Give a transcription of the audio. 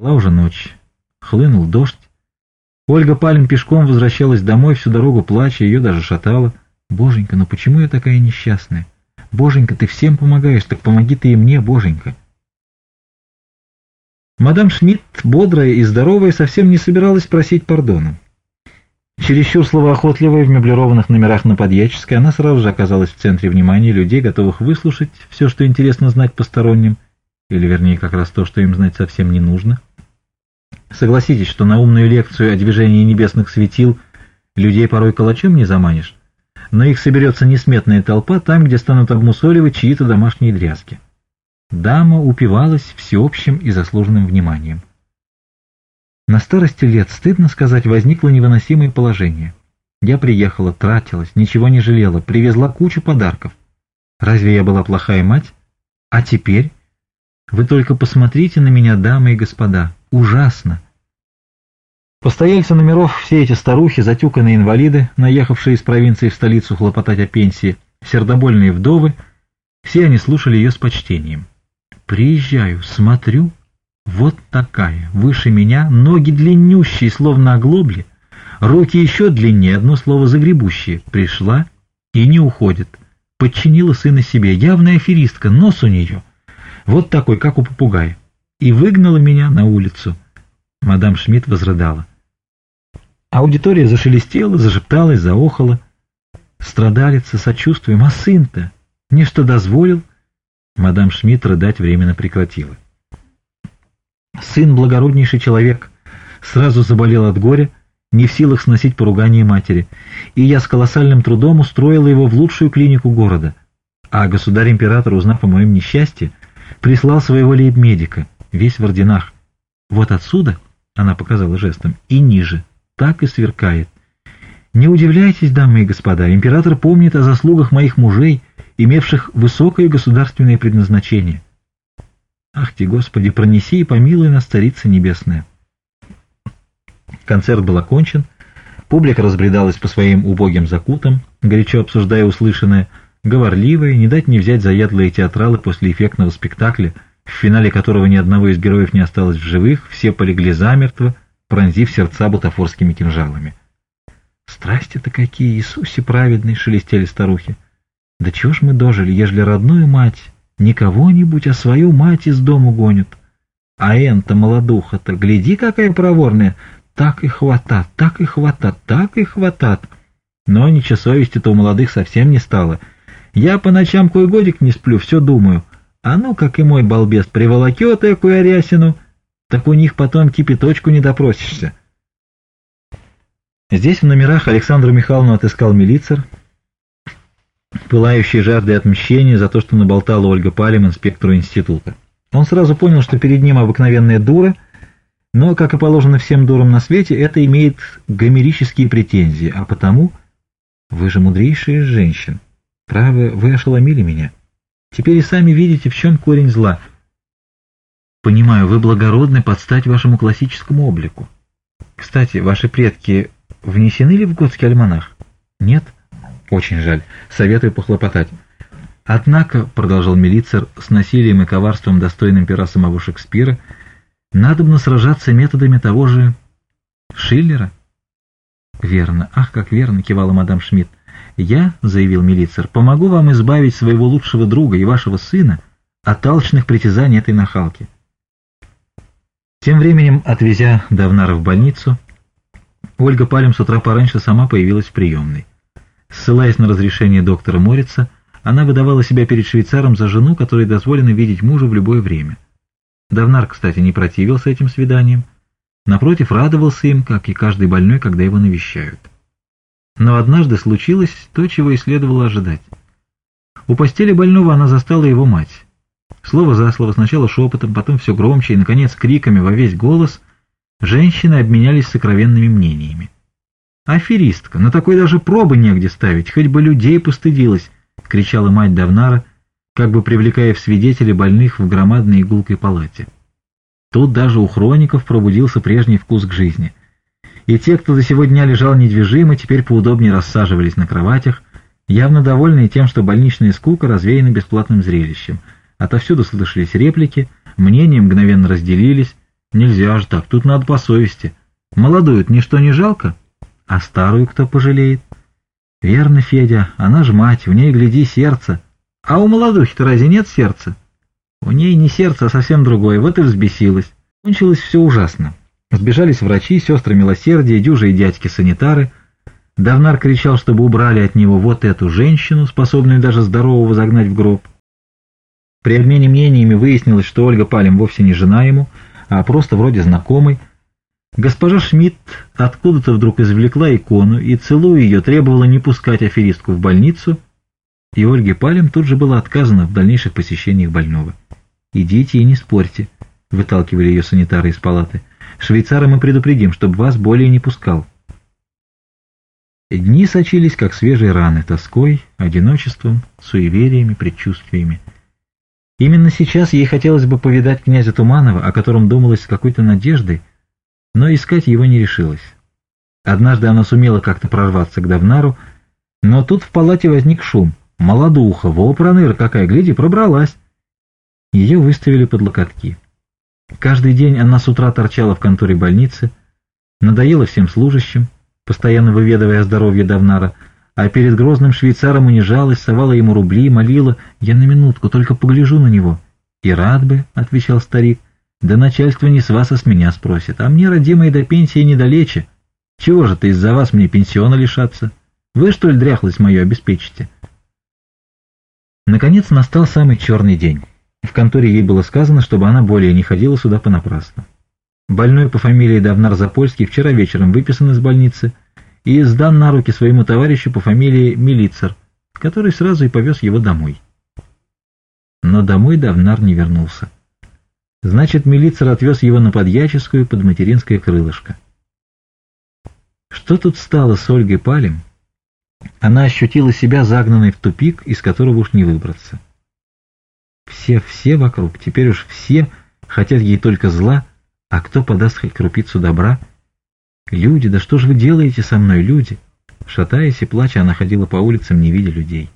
Была уже ночь. Хлынул дождь. Ольга Палин пешком возвращалась домой, всю дорогу плача, ее даже шатало. «Боженька, ну почему я такая несчастная? Боженька, ты всем помогаешь, так помоги ты и мне, Боженька!» Мадам Шмидт, бодрая и здоровая, совсем не собиралась просить пардона. Чересчур словоохотливая в меблированных номерах на Подьяческой, она сразу же оказалась в центре внимания людей, готовых выслушать все, что интересно знать посторонним, или вернее как раз то, что им знать совсем не нужно – Согласитесь, что на умную лекцию о движении небесных светил людей порой калачом не заманишь, но их соберется несметная толпа там, где станут обмусоливать чьи-то домашние дрязки. Дама упивалась всеобщим и заслуженным вниманием. На старости лет, стыдно сказать, возникло невыносимое положение. Я приехала, тратилась, ничего не жалела, привезла кучу подарков. Разве я была плохая мать? А теперь? Вы только посмотрите на меня, дамы и господа, ужасно. Постояльцы номеров, все эти старухи, затюканные инвалиды, наехавшие из провинции в столицу хлопотать о пенсии, сердобольные вдовы, все они слушали ее с почтением. Приезжаю, смотрю, вот такая, выше меня, ноги длиннющие, словно оглобли, руки еще длиннее, одно слово загребущие, пришла и не уходит. Подчинила сына себе, явная аферистка, нос у нее. Вот такой, как у попугая и выгнала меня на улицу. Мадам Шмидт возрыдала. Аудитория зашелестела, зашепталась, заохала. Страдалица сочувствием, а сын-то? Мне что дозволил? Мадам Шмидт рыдать временно прекратила. Сын благороднейший человек. Сразу заболел от горя, не в силах сносить поругание матери, и я с колоссальным трудом устроила его в лучшую клинику города. А государь-император, узнав о моем несчастье, прислал своего лейб-медика — весь в орденах. Вот отсюда, она показала жестом, и ниже, так и сверкает. Не удивляйтесь, дамы и господа, император помнит о заслугах моих мужей, имевших высокое государственное предназначение. Ах ты, Господи, пронеси и помилуй нас, Царица Небесная. Концерт был окончен, публика разбредалась по своим убогим закутам, горячо обсуждая услышанное, говорливые, не дать не взять заядлые театралы после эффектного спектакля — в финале которого ни одного из героев не осталось в живых, все полегли замертво, пронзив сердца бутафорскими кинжалами. «Страсти-то какие, Иисусе праведный!» — шелестели старухи. «Да чего ж мы дожили, ежели родную мать, не кого-нибудь, а свою мать из дому гонят? А Энта, молодуха-то, гляди, какая проворная! Так и хватат, так и хватат, так и хватат!» Но ничего совести-то у молодых совсем не стало. «Я по ночам кой годик не сплю, все думаю». А ну, как и мой балбес, приволокет такую Арясину, так у них потом кипяточку не допросишься. Здесь в номерах Александру Михайловну отыскал милицер, пылающий жаждой отмщения за то, что наболтала Ольга Палим инспектору института. Он сразу понял, что перед ним обыкновенная дура, но, как и положено всем дурам на свете, это имеет гомерические претензии, а потому «Вы же мудрейшая из женщин. Право, вы ошеломили меня». Теперь и сами видите, в чем корень зла. Понимаю, вы благородны под стать вашему классическому облику. Кстати, ваши предки внесены ли в готский альманах? Нет? Очень жаль. Советую похлопотать. Однако, продолжал милицер, с насилием и коварством, достойным пера самого Шекспира, надобно сражаться методами того же Шиллера. Верно. Ах, как верно, кивала мадам Шмидт. «Я, — заявил милицер, — помогу вам избавить своего лучшего друга и вашего сына от алчных притязаний этой нахалки». Тем временем, отвезя Давнара в больницу, Ольга Палем с утра пораньше сама появилась в приемной. Ссылаясь на разрешение доктора Морица, она выдавала себя перед швейцаром за жену, которой дозволено видеть мужа в любое время. Давнар, кстати, не противился этим свиданиям. Напротив, радовался им, как и каждый больной, когда его навещают но однажды случилось то, чего и следовало ожидать. У постели больного она застала его мать. Слово за слово, сначала шепотом, потом все громче и, наконец, криками во весь голос, женщины обменялись сокровенными мнениями. «Аферистка! На такой даже пробы негде ставить, хоть бы людей постыдилась!» — кричала мать Давнара, как бы привлекая в свидетели больных в громадной игулкой палате. Тут даже у хроников пробудился прежний вкус к жизни — и те, кто до сего дня лежал недвижимо, теперь поудобнее рассаживались на кроватях, явно довольные тем, что больничная скука развеяна бесплатным зрелищем. Отовсюду слышались реплики, мнения мгновенно разделились. Нельзя же так, тут надо по совести. Молодую-то ничто не жалко, а старую кто пожалеет? Верно, Федя, она ж мать, в ней, гляди, сердце. А у молодухи-то разве нет сердца? У ней не сердце, а совсем другое, вот и взбесилась. Кончилось все ужасно. Сбежались врачи, сестры милосердия, дюжи и дядьки-санитары. Давнар кричал, чтобы убрали от него вот эту женщину, способную даже здорового загнать в гроб. При обмене мнениями выяснилось, что Ольга Палем вовсе не жена ему, а просто вроде знакомый. Госпожа Шмидт откуда-то вдруг извлекла икону и, целуя ее, требовала не пускать аферистку в больницу, и Ольге Палем тут же было отказано в дальнейших посещениях больного. «Идите и не спорьте», — выталкивали ее санитары из палаты. Швейцара мы предупредим, чтобы вас более не пускал. Дни сочились, как свежие раны, тоской, одиночеством, суевериями, предчувствиями. Именно сейчас ей хотелось бы повидать князя Туманова, о котором думалось с какой-то надеждой, но искать его не решилась. Однажды она сумела как-то прорваться к Давнару, но тут в палате возник шум. Молодуха, во проныра какая, гляди, пробралась. Ее выставили под локотки. Каждый день она с утра торчала в конторе больницы, надоела всем служащим, постоянно выведывая о здоровье Давнара, а перед грозным швейцаром унижалась, совала ему рубли, молила «Я на минутку, только погляжу на него». «И рад бы», — отвечал старик, — «да начальство не с вас, а с меня спросит, а мне, родимые, до пенсии недалече. Чего же ты из-за вас мне пенсиона лишаться? Вы, что ли, дряхлость мою обеспечите?» Наконец настал самый черный день. В конторе ей было сказано, чтобы она более не ходила сюда понапрасну. Больной по фамилии Давнар Запольский вчера вечером выписан из больницы и сдан на руки своему товарищу по фамилии Милицер, который сразу и повез его домой. Но домой Давнар не вернулся. Значит, Милицер отвез его на подьяческую под материнское крылышко. Что тут стало с Ольгой Палем? Она ощутила себя загнанной в тупик, из которого уж не выбраться. Все-все вокруг, теперь уж все хотят ей только зла, а кто подаст хоть крупицу добра? Люди, да что же вы делаете со мной, люди? Шатаясь и плача, она ходила по улицам, не видя людей.